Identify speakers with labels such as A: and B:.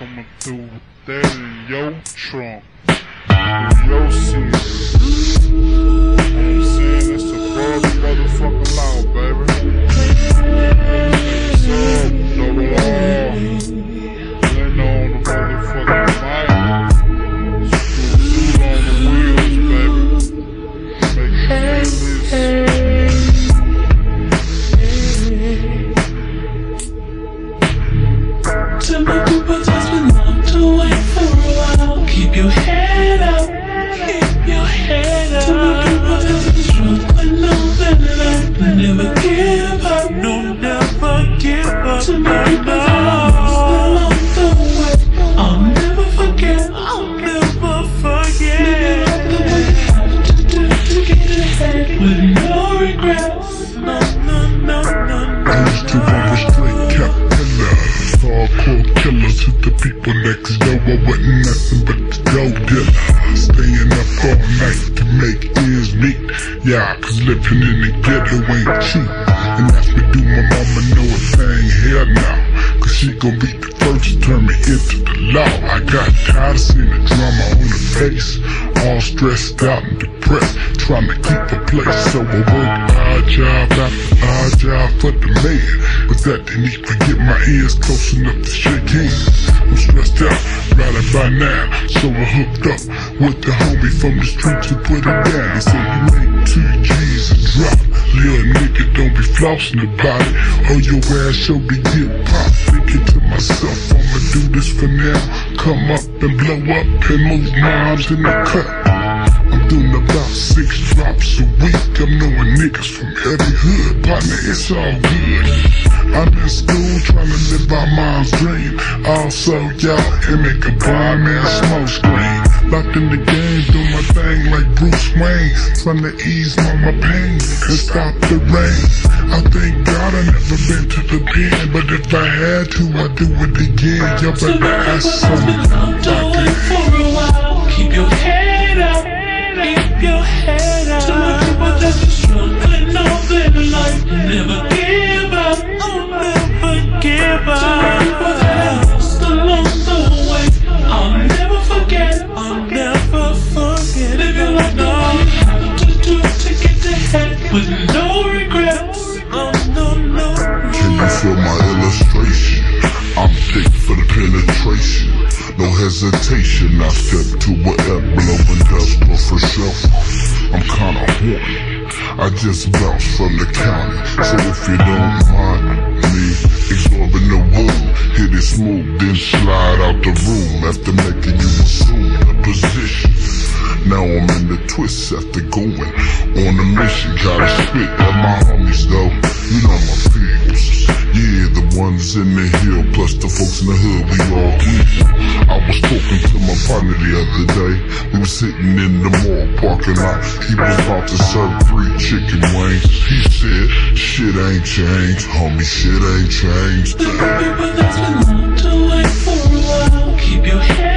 A: coming through with that in your trunk. Your seat.
B: Never give up. No, never give up. To my people that lost along the way. I'll never forget. I'll never forget. The way have to do to get ahead with no regrets. No, no, no, no, no.
A: I used to roll a straight cap killer. Hardcore killer to the people next door. I wasn't nothing but the dope dealer. Staying up all night Yeah, cause living in the ghetto ain't cheap. And that's me do my mama know a thing here now. She gon' be the first to turn me into the law. I got tired of seeing the drama on the face. All stressed out and depressed. Trying to keep a place. So I work odd job after odd job for the man. But that didn't even get my ears close enough to shake hands. I'm stressed out, right by now. So I hooked up with the homie from the streets who put it down. He said, You make two G's a drop. Little nigga, don't be flossing about it. Or your ass show be get popped. Myself, I'ma do this for now. Come up and blow up and move moms in the cut. I'm doing about six drops a week. I'm knowing niggas from every hood. Partner, it's all good. I'm in school trying to live out mom's dream. Also, y'all, and make a blind man smoke screen. Locked in the game, do my thing like Bruce Wayne. Trying to ease my pain and stop the rain. I thank God I never been to the pen, but if I had to, I'd do it again. Y'all
B: To
A: better
B: my
A: ask hesitation, I step to whatever blowing dust for sure. I'm kinda horny. I just bounced from the county. So if you don't mind me absorbing the room, hit it smooth, then slide out the room after making you assume the position. Now I'm in the twist after going on a mission. Gotta spit at my homies though. You know my feels. Ones in the hill, plus the folks in the hood, we all equal. I was talking to my partner the other day. We were sitting in the mall parking lot. He was about to serve three chicken wings. He said, shit ain't changed, homie, shit ain't changed.
B: People that's been locked away for a while. Keep your head